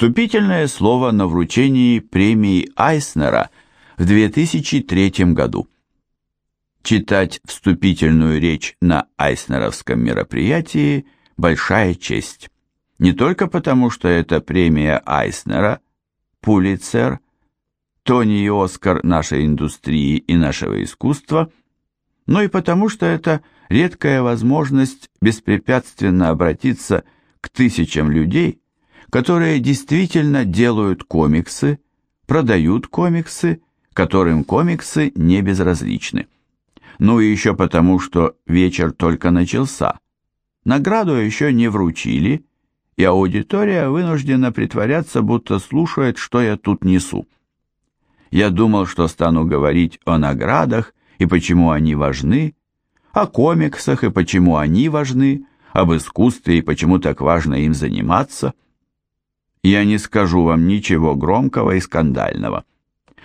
Вступительное слово на вручении премии Айснера в 2003 году. Читать вступительную речь на Айснеровском мероприятии – большая честь. Не только потому, что это премия Айснера, Пулитцер, Тони и Оскар нашей индустрии и нашего искусства, но и потому, что это редкая возможность беспрепятственно обратиться к тысячам людей, которые действительно делают комиксы, продают комиксы, которым комиксы не безразличны. Ну и еще потому, что вечер только начался. Награду еще не вручили, и аудитория вынуждена притворяться, будто слушает, что я тут несу. Я думал, что стану говорить о наградах и почему они важны, о комиксах и почему они важны, об искусстве и почему так важно им заниматься – я не скажу вам ничего громкого и скандального.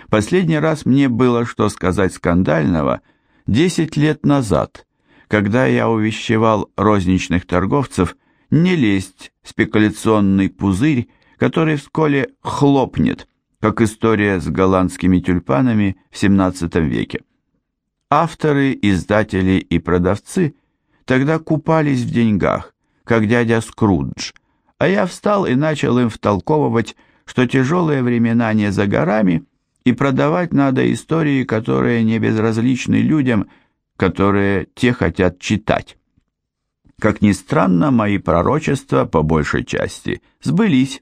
Последний раз мне было что сказать скандального десять лет назад, когда я увещевал розничных торговцев не лезть в спекуляционный пузырь, который вскоре хлопнет, как история с голландскими тюльпанами в XVII веке. Авторы, издатели и продавцы тогда купались в деньгах, как дядя Скрудж – а я встал и начал им втолковывать, что тяжелые времена не за горами, и продавать надо истории, которые не безразличны людям, которые те хотят читать. Как ни странно, мои пророчества, по большей части, сбылись.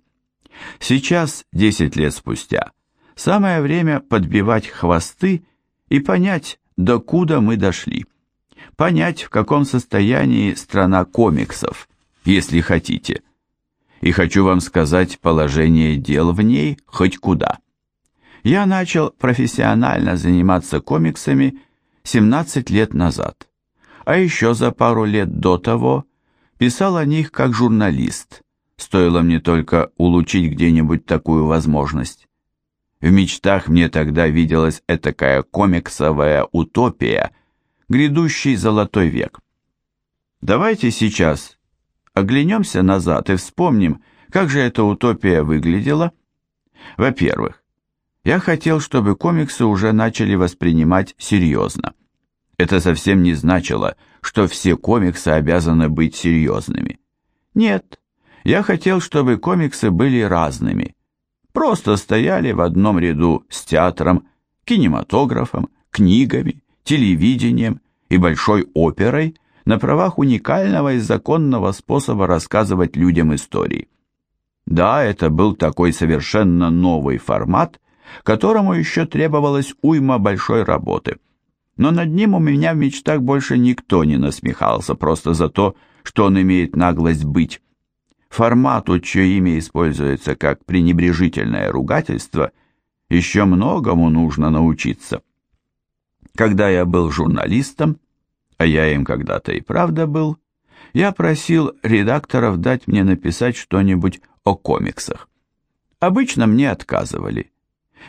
Сейчас, десять лет спустя, самое время подбивать хвосты и понять, докуда мы дошли. Понять, в каком состоянии страна комиксов, если хотите – и хочу вам сказать положение дел в ней хоть куда. Я начал профессионально заниматься комиксами 17 лет назад, а еще за пару лет до того писал о них как журналист, стоило мне только улучшить где-нибудь такую возможность. В мечтах мне тогда виделась этакая комиксовая утопия, грядущий золотой век. Давайте сейчас оглянемся назад и вспомним, как же эта утопия выглядела. Во-первых, я хотел, чтобы комиксы уже начали воспринимать серьезно. Это совсем не значило, что все комиксы обязаны быть серьезными. Нет, я хотел, чтобы комиксы были разными. Просто стояли в одном ряду с театром, кинематографом, книгами, телевидением и большой оперой, на правах уникального и законного способа рассказывать людям истории. Да, это был такой совершенно новый формат, которому еще требовалась уйма большой работы. Но над ним у меня в мечтах больше никто не насмехался, просто за то, что он имеет наглость быть. Формату, чье имя используется как пренебрежительное ругательство, еще многому нужно научиться. Когда я был журналистом, а я им когда-то и правда был, я просил редакторов дать мне написать что-нибудь о комиксах. Обычно мне отказывали.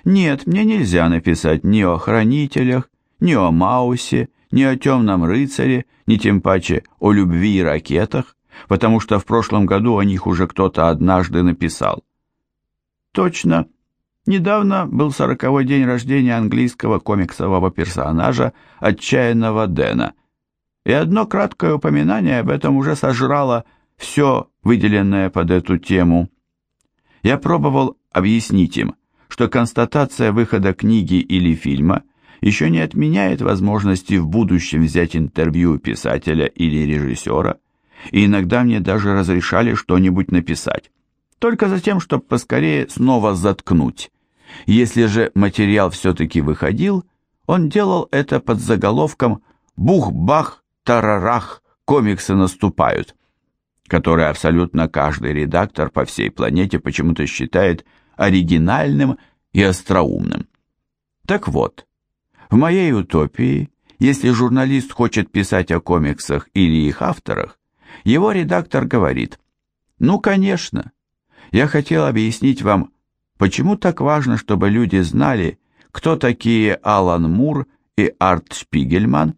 Нет, мне нельзя написать ни о хранителях, ни о Маусе, ни о темном рыцаре, ни тем паче о любви и ракетах, потому что в прошлом году о них уже кто-то однажды написал. Точно, недавно был сороковой день рождения английского комиксового персонажа «Отчаянного Дэна», и одно краткое упоминание об этом уже сожрало все выделенное под эту тему. Я пробовал объяснить им, что констатация выхода книги или фильма еще не отменяет возможности в будущем взять интервью писателя или режиссера, и иногда мне даже разрешали что-нибудь написать, только за тем, чтобы поскорее снова заткнуть. Если же материал все-таки выходил, он делал это под заголовком «Бух-бах, тарарах, комиксы наступают», который абсолютно каждый редактор по всей планете почему-то считает оригинальным и остроумным. Так вот, в моей утопии, если журналист хочет писать о комиксах или их авторах, его редактор говорит, «Ну, конечно, я хотел объяснить вам, почему так важно, чтобы люди знали, кто такие Алан Мур и Арт Шпигельман,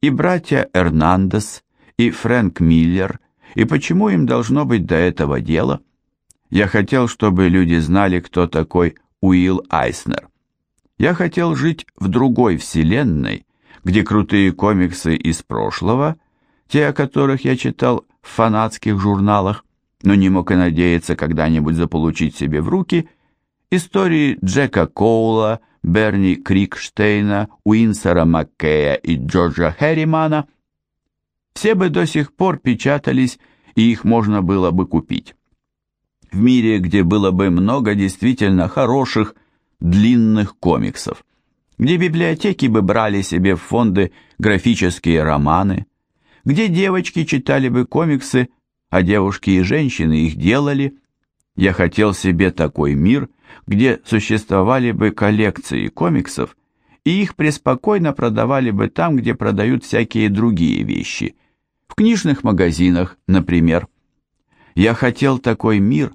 и братья Эрнандес, и Фрэнк Миллер, и почему им должно быть до этого дела? Я хотел, чтобы люди знали, кто такой Уилл Айснер. Я хотел жить в другой вселенной, где крутые комиксы из прошлого, те, о которых я читал в фанатских журналах, но не мог и надеяться когда-нибудь заполучить себе в руки, истории Джека Коула, Берни Крикштейна, Уинсора Маккея и Джорджа Хэрримана, все бы до сих пор печатались, и их можно было бы купить. В мире, где было бы много действительно хороших, длинных комиксов, где библиотеки бы брали себе в фонды графические романы, где девочки читали бы комиксы, а девушки и женщины их делали. Я хотел себе такой мир, где существовали бы коллекции комиксов, и их преспокойно продавали бы там, где продают всякие другие вещи, в книжных магазинах, например. Я хотел такой мир,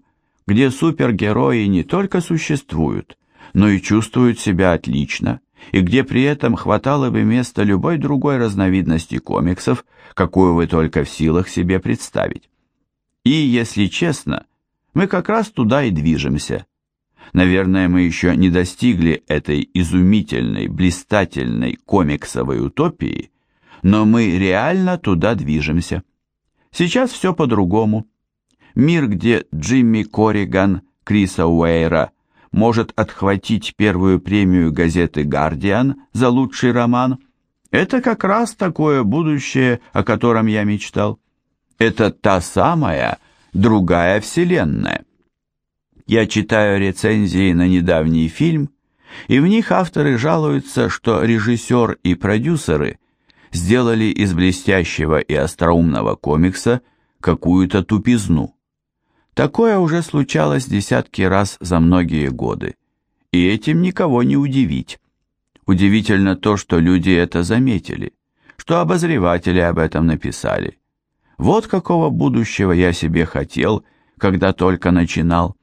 где супергерои не только существуют, но и чувствуют себя отлично, и где при этом хватало бы места любой другой разновидности комиксов, какую вы только в силах себе представить. И, если честно, мы как раз туда и движемся. Наверное, мы еще не достигли этой изумительной, блистательной комиксовой утопии, но мы реально туда движемся. Сейчас все по-другому. Мир, где Джимми Корриган, Криса Уэйра может отхватить первую премию газеты «Гардиан» за лучший роман, это как раз такое будущее, о котором я мечтал. Это та самая другая вселенная. Я читаю рецензии на недавний фильм, и в них авторы жалуются, что режиссер и продюсеры сделали из блестящего и остроумного комикса какую-то тупизну. Такое уже случалось десятки раз за многие годы, и этим никого не удивить. Удивительно то, что люди это заметили, что обозреватели об этом написали. Вот какого будущего я себе хотел, когда только начинал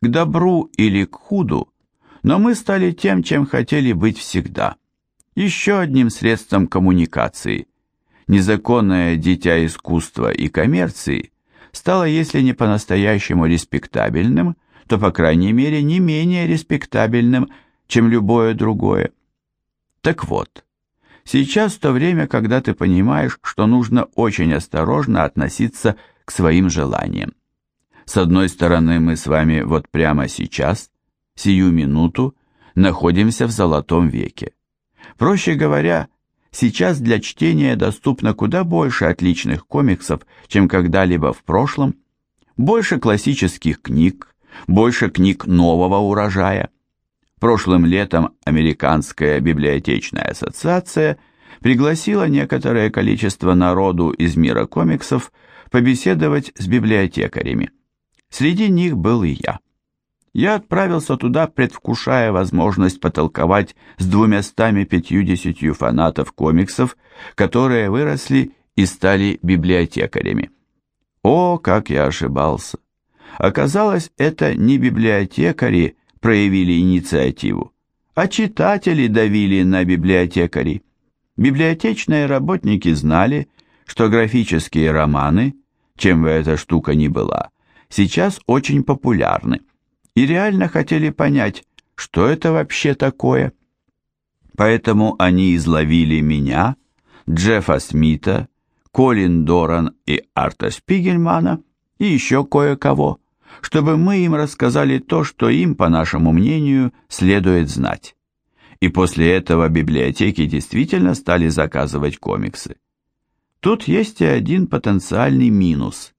к добру или к худу, но мы стали тем, чем хотели быть всегда. Еще одним средством коммуникации. Незаконное дитя искусства и коммерции стало, если не по-настоящему респектабельным, то, по крайней мере, не менее респектабельным, чем любое другое. Так вот, сейчас то время, когда ты понимаешь, что нужно очень осторожно относиться к своим желаниям. С одной стороны, мы с вами вот прямо сейчас, сию минуту, находимся в золотом веке. Проще говоря, сейчас для чтения доступно куда больше отличных комиксов, чем когда-либо в прошлом, больше классических книг, больше книг нового урожая. Прошлым летом Американская библиотечная ассоциация пригласила некоторое количество народу из мира комиксов побеседовать с библиотекарями. Среди них был и я. Я отправился туда, предвкушая возможность потолковать с двумястами пятьюдесятью фанатов комиксов, которые выросли и стали библиотекарями. О, как я ошибался! Оказалось, это не библиотекари проявили инициативу, а читатели давили на библиотекарей. Библиотечные работники знали, что графические романы, чем бы эта штука ни была, сейчас очень популярны, и реально хотели понять, что это вообще такое. Поэтому они изловили меня, Джеффа Смита, Колин Доран и Арта Спигельмана и еще кое-кого, чтобы мы им рассказали то, что им, по нашему мнению, следует знать. И после этого библиотеки действительно стали заказывать комиксы. Тут есть и один потенциальный минус.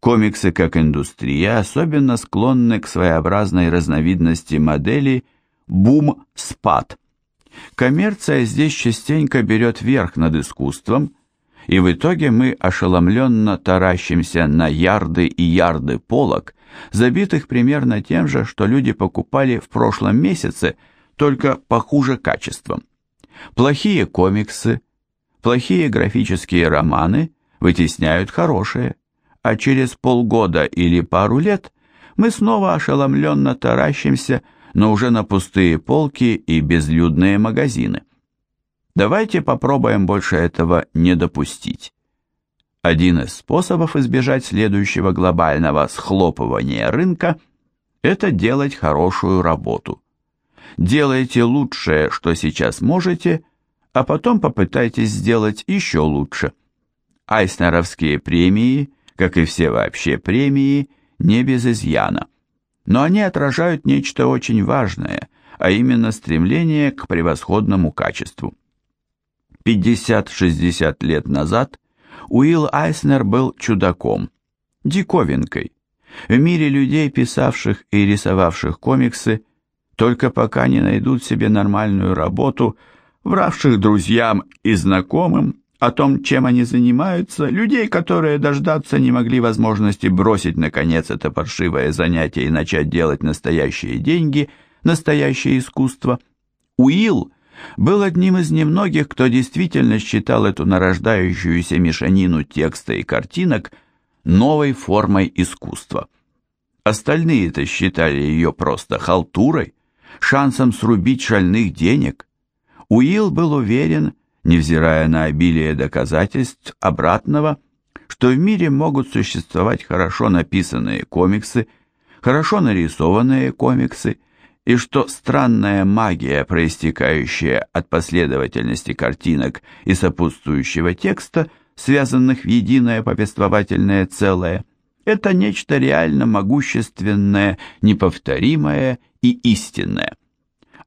Комиксы как индустрия особенно склонны к своеобразной разновидности модели бум-спад. Коммерция здесь частенько берет верх над искусством, и в итоге мы ошеломленно таращимся на ярды и ярды полок, забитых примерно тем же, что люди покупали в прошлом месяце, только похуже качеством. Плохие комиксы, плохие графические романы вытесняют хорошие а через полгода или пару лет мы снова ошеломленно таращимся, но уже на пустые полки и безлюдные магазины. Давайте попробуем больше этого не допустить. Один из способов избежать следующего глобального схлопывания рынка – это делать хорошую работу. Делайте лучшее, что сейчас можете, а потом попытайтесь сделать еще лучше. Айснеровские премии, как и все вообще премии, не без изъяна. Но они отражают нечто очень важное, а именно стремление к превосходному качеству. 50-60 лет назад Уилл Айснер был чудаком, диковинкой. В мире людей, писавших и рисовавших комиксы, только пока не найдут себе нормальную работу, вравших друзьям и знакомым о том, чем они занимаются, людей, которые дождаться не могли возможности бросить, наконец, это паршивое занятие и начать делать настоящие деньги, настоящее искусство. Уилл был одним из немногих, кто действительно считал эту нарождающуюся мешанину текста и картинок новой формой искусства. Остальные-то считали ее просто халтурой, шансом срубить шальных денег. Уилл был уверен, невзирая на обилие доказательств обратного, что в мире могут существовать хорошо написанные комиксы, хорошо нарисованные комиксы, и что странная магия, проистекающая от последовательности картинок и сопутствующего текста, связанных в единое повествовательное целое, это нечто реально могущественное, неповторимое и истинное.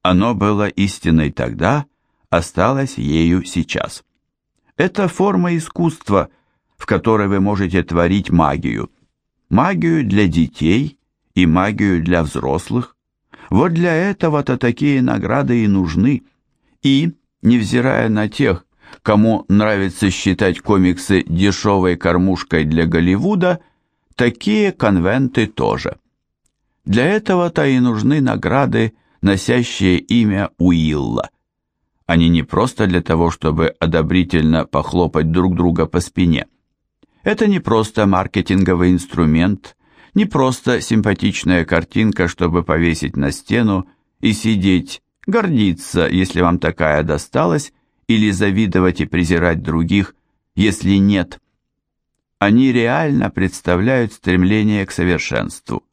Оно было истиной тогда, осталось ею сейчас. Это форма искусства, в которой вы можете творить магию. Магию для детей и магию для взрослых. Вот для этого-то такие награды и нужны. И, невзирая на тех, кому нравится считать комиксы дешевой кормушкой для Голливуда, такие конвенты тоже. Для этого-то и нужны награды, носящие имя Уилла. Они не просто для того, чтобы одобрительно похлопать друг друга по спине. Это не просто маркетинговый инструмент, не просто симпатичная картинка, чтобы повесить на стену и сидеть, гордиться, если вам такая досталась, или завидовать и презирать других, если нет. Они реально представляют стремление к совершенству,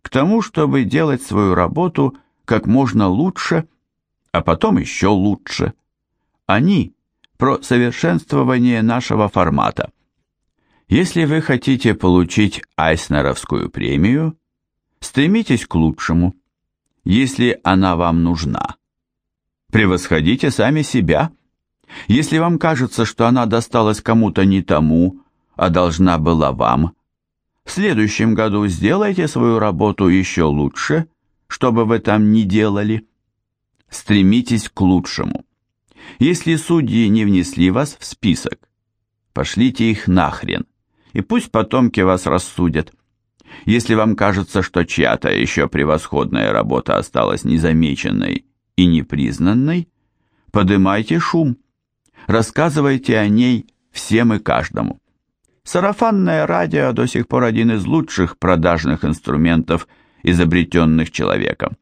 к тому, чтобы делать свою работу как можно лучше – а потом еще лучше. Они про совершенствование нашего формата. Если вы хотите получить Айснеровскую премию, стремитесь к лучшему, если она вам нужна. Превосходите сами себя. Если вам кажется, что она досталась кому-то не тому, а должна была вам, в следующем году сделайте свою работу еще лучше, что бы вы там ни делали стремитесь к лучшему. Если судьи не внесли вас в список, пошлите их нахрен, и пусть потомки вас рассудят. Если вам кажется, что чья-то еще превосходная работа осталась незамеченной и непризнанной, подымайте шум, рассказывайте о ней всем и каждому. Сарафанное радио до сих пор один из лучших продажных инструментов, изобретенных человеком.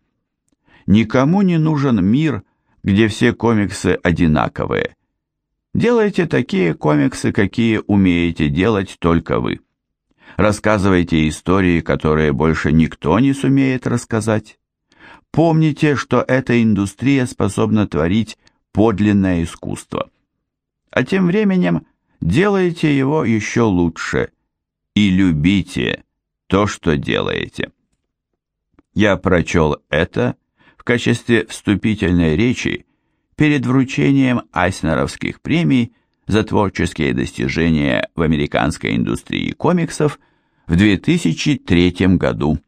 Никому не нужен мир, где все комиксы одинаковые. Делайте такие комиксы, какие умеете делать только вы. Рассказывайте истории, которые больше никто не сумеет рассказать. Помните, что эта индустрия способна творить подлинное искусство. А тем временем делайте его еще лучше и любите то, что делаете. Я прочел это качестве вступительной речи перед вручением Айснеровских премий за творческие достижения в американской индустрии комиксов в 2003 году.